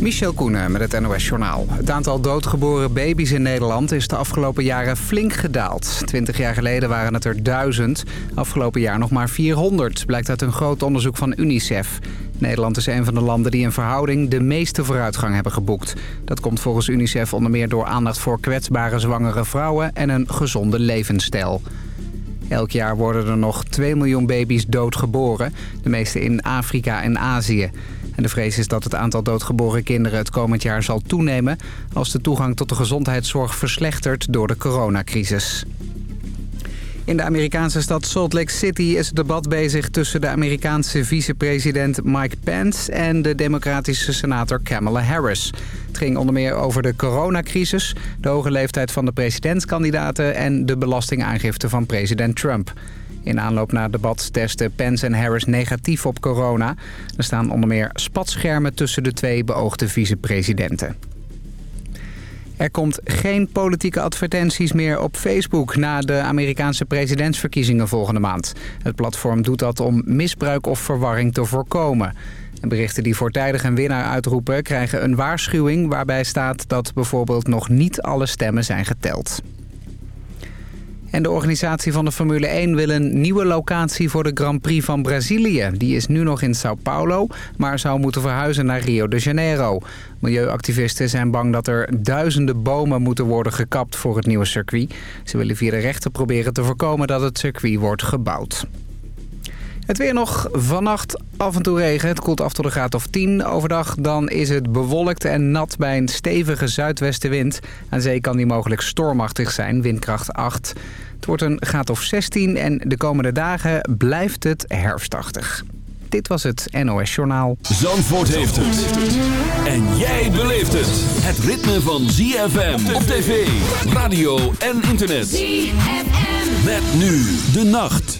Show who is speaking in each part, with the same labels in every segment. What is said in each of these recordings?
Speaker 1: Michel Koenen met het NOS-journaal. Het aantal doodgeboren baby's in Nederland is de afgelopen jaren flink gedaald. Twintig jaar geleden waren het er duizend. Afgelopen jaar nog maar 400, blijkt uit een groot onderzoek van UNICEF. Nederland is een van de landen die in verhouding de meeste vooruitgang hebben geboekt. Dat komt volgens UNICEF onder meer door aandacht voor kwetsbare zwangere vrouwen en een gezonde levensstijl. Elk jaar worden er nog 2 miljoen baby's doodgeboren, de meeste in Afrika en Azië. En de vrees is dat het aantal doodgeboren kinderen het komend jaar zal toenemen... als de toegang tot de gezondheidszorg verslechtert door de coronacrisis. In de Amerikaanse stad Salt Lake City is het debat bezig tussen de Amerikaanse vicepresident Mike Pence en de democratische senator Kamala Harris. Het ging onder meer over de coronacrisis, de hoge leeftijd van de presidentskandidaten en de belastingaangifte van president Trump. In aanloop naar het debat testen Pence en Harris negatief op corona. Er staan onder meer spatschermen tussen de twee beoogde vicepresidenten. Er komt geen politieke advertenties meer op Facebook na de Amerikaanse presidentsverkiezingen volgende maand. Het platform doet dat om misbruik of verwarring te voorkomen. berichten die voortijdig een winnaar uitroepen krijgen een waarschuwing waarbij staat dat bijvoorbeeld nog niet alle stemmen zijn geteld. En de organisatie van de Formule 1 wil een nieuwe locatie voor de Grand Prix van Brazilië. Die is nu nog in Sao Paulo, maar zou moeten verhuizen naar Rio de Janeiro. Milieuactivisten zijn bang dat er duizenden bomen moeten worden gekapt voor het nieuwe circuit. Ze willen via de rechter proberen te voorkomen dat het circuit wordt gebouwd. Het weer nog vannacht af en toe regen. Het koelt af tot een graad of 10. Overdag dan is het bewolkt en nat bij een stevige zuidwestenwind. Aan zee kan die mogelijk stormachtig zijn, windkracht 8. Het wordt een graad of 16 en de komende dagen blijft het herfstachtig. Dit was het NOS Journaal.
Speaker 2: Zandvoort heeft het. En jij beleeft het. Het ritme van ZFM op tv, radio en internet. ZFM. Met nu de nacht.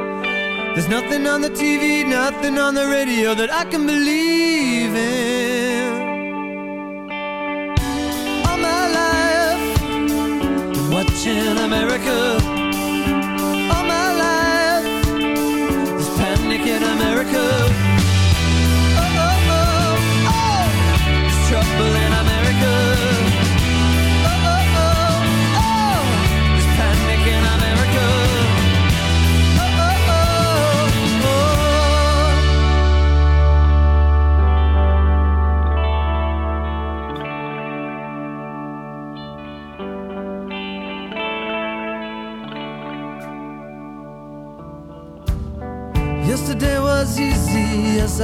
Speaker 3: There's nothing on the TV, nothing on the radio that I can believe in. All my life, watching America.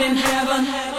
Speaker 3: In
Speaker 4: heaven.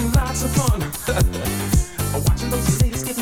Speaker 5: Saturday night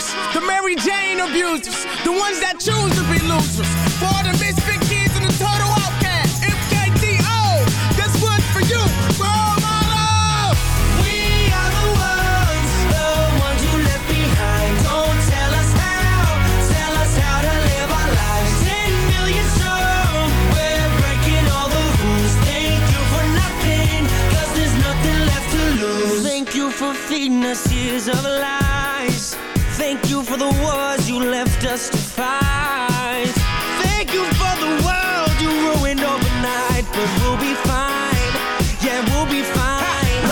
Speaker 6: future the Mary Jane abusers, the ones that choose to be losers. For all the misfit kids and the total outcast. MKTO, this one's for you. For all my love.
Speaker 3: We are the ones, the ones you left behind. Don't tell us how, tell us how to live our lives. Ten million strong, we're breaking all the rules. Thank you for nothing, 'cause there's nothing left to lose. Thank you for feeding us years of lies. The wars you left us to fight. Thank you for the world you ruined overnight, but we'll be fine. Yeah, we'll be fine.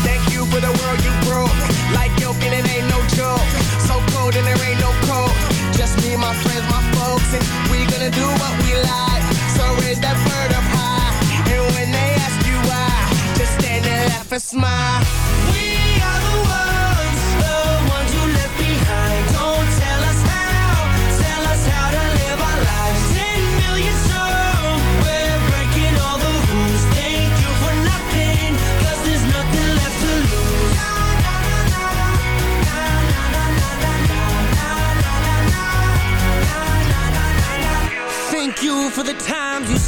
Speaker 6: Thank you for the world you broke. Like yolk and it ain't no joke. So cold and there ain't no cold. Just me, my friends, my folks, and we gonna do what we like. So raise that bird up high. And when they ask you why, just stand and laugh and smile.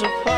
Speaker 3: You ripped